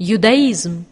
judaísmo.